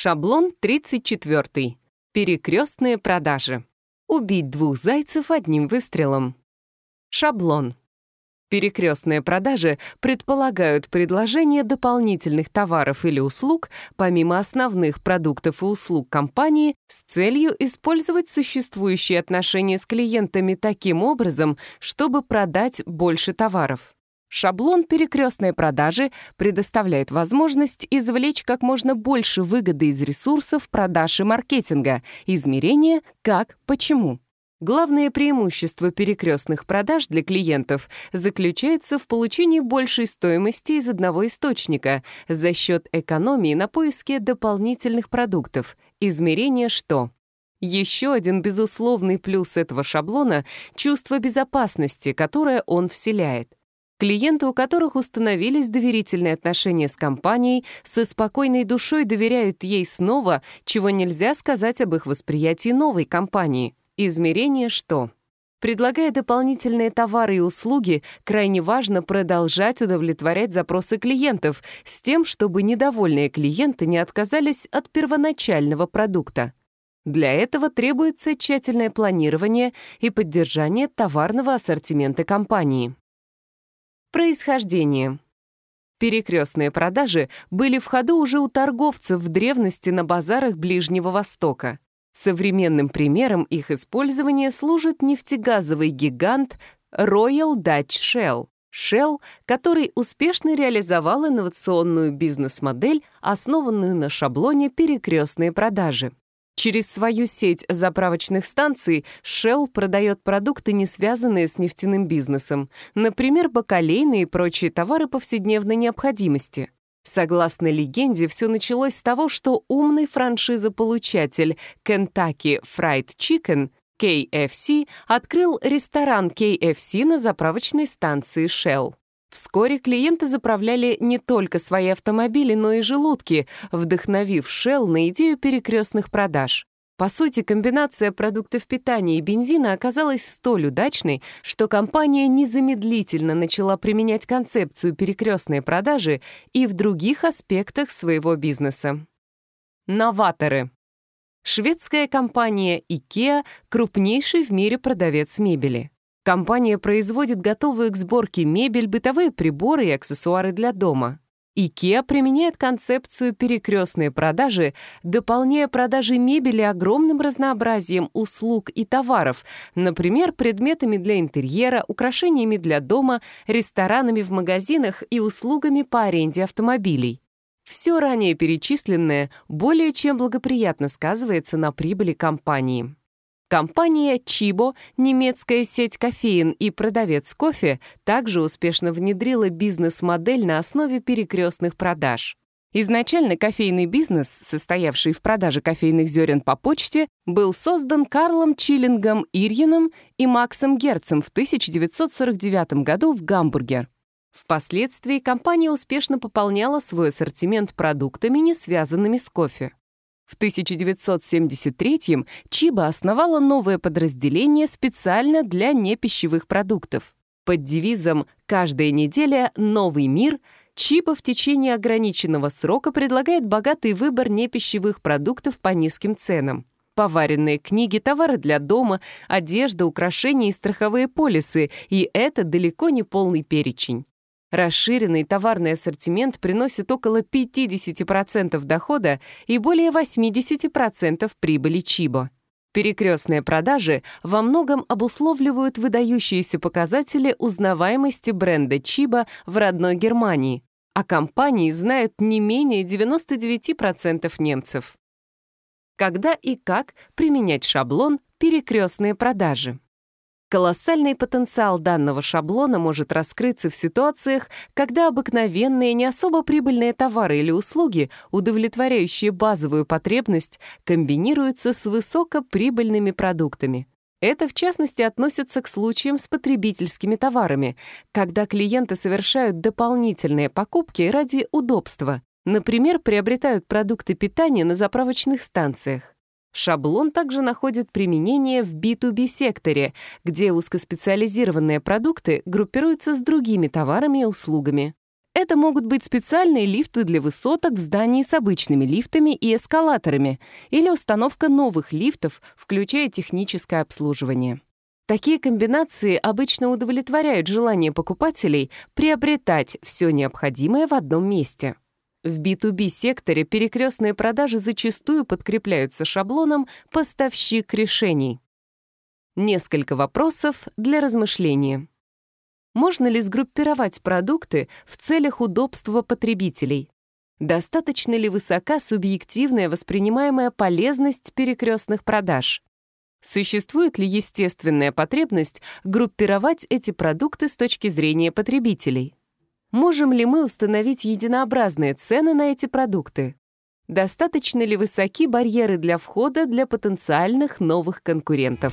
Шаблон 34. Перекрестные продажи. Убить двух зайцев одним выстрелом. Шаблон. Перекрестные продажи предполагают предложение дополнительных товаров или услуг, помимо основных продуктов и услуг компании, с целью использовать существующие отношения с клиентами таким образом, чтобы продать больше товаров. Шаблон перекрестной продажи предоставляет возможность извлечь как можно больше выгоды из ресурсов продаж и маркетинга, измерения «как», «почему». Главное преимущество перекрестных продаж для клиентов заключается в получении большей стоимости из одного источника за счет экономии на поиске дополнительных продуктов. Измерение «что». Еще один безусловный плюс этого шаблона — чувство безопасности, которое он вселяет. Клиенты, у которых установились доверительные отношения с компанией, со спокойной душой доверяют ей снова, чего нельзя сказать об их восприятии новой компании. Измерение что? Предлагая дополнительные товары и услуги, крайне важно продолжать удовлетворять запросы клиентов с тем, чтобы недовольные клиенты не отказались от первоначального продукта. Для этого требуется тщательное планирование и поддержание товарного ассортимента компании. Происхождение. Перекрестные продажи были в ходу уже у торговцев в древности на базарах Ближнего Востока. Современным примером их использования служит нефтегазовый гигант Royal Dutch Shell. Shell, который успешно реализовал инновационную бизнес-модель, основанную на шаблоне перекрестные продажи. Через свою сеть заправочных станций Shell продает продукты, не связанные с нефтяным бизнесом, например, бакалейные и прочие товары повседневной необходимости. Согласно легенде, все началось с того, что умный франшизополучатель Kentucky Fried Chicken, KFC, открыл ресторан KFC на заправочной станции Shell. Вскоре клиенты заправляли не только свои автомобили, но и желудки, вдохновив Shell на идею перекрестных продаж. По сути, комбинация продуктов питания и бензина оказалась столь удачной, что компания незамедлительно начала применять концепцию перекрестной продажи и в других аспектах своего бизнеса. Новаторы. Шведская компания IKEA — крупнейший в мире продавец мебели. Компания производит готовую к сборке мебель, бытовые приборы и аксессуары для дома. IKEA применяет концепцию перекрестной продажи, дополняя продажи мебели огромным разнообразием услуг и товаров, например, предметами для интерьера, украшениями для дома, ресторанами в магазинах и услугами по аренде автомобилей. Все ранее перечисленное более чем благоприятно сказывается на прибыли компании. Компания Чибо, немецкая сеть кофеин и продавец кофе, также успешно внедрила бизнес-модель на основе перекрестных продаж. Изначально кофейный бизнес, состоявший в продаже кофейных зерен по почте, был создан Карлом Чиллингом Ирьеном и Максом Герцем в 1949 году в Гамбурге. Впоследствии компания успешно пополняла свой ассортимент продуктами, не связанными с кофе. В 1973-м Чиба основала новое подразделение специально для непищевых продуктов. Под девизом «Каждая неделя – новый мир» Чиба в течение ограниченного срока предлагает богатый выбор непищевых продуктов по низким ценам. Поваренные книги, товары для дома, одежда, украшения и страховые полисы. И это далеко не полный перечень. Расширенный товарный ассортимент приносит около 50% дохода и более 80% прибыли Чибо. Перекрестные продажи во многом обусловливают выдающиеся показатели узнаваемости бренда Чиба в родной Германии, а компании знают не менее 99% немцев. Когда и как применять шаблон «перекрестные продажи»? Колоссальный потенциал данного шаблона может раскрыться в ситуациях, когда обыкновенные, не особо прибыльные товары или услуги, удовлетворяющие базовую потребность, комбинируются с высокоприбыльными продуктами. Это, в частности, относится к случаям с потребительскими товарами, когда клиенты совершают дополнительные покупки ради удобства. Например, приобретают продукты питания на заправочных станциях. Шаблон также находит применение в B2B-секторе, где узкоспециализированные продукты группируются с другими товарами и услугами. Это могут быть специальные лифты для высоток в здании с обычными лифтами и эскалаторами или установка новых лифтов, включая техническое обслуживание. Такие комбинации обычно удовлетворяют желание покупателей приобретать все необходимое в одном месте. В B2B-секторе перекрестные продажи зачастую подкрепляются шаблоном «поставщик решений». Несколько вопросов для размышления. Можно ли сгруппировать продукты в целях удобства потребителей? Достаточно ли высока субъективная воспринимаемая полезность перекрестных продаж? Существует ли естественная потребность группировать эти продукты с точки зрения потребителей? Можем ли мы установить единообразные цены на эти продукты? Достаточно ли высоки барьеры для входа для потенциальных новых конкурентов?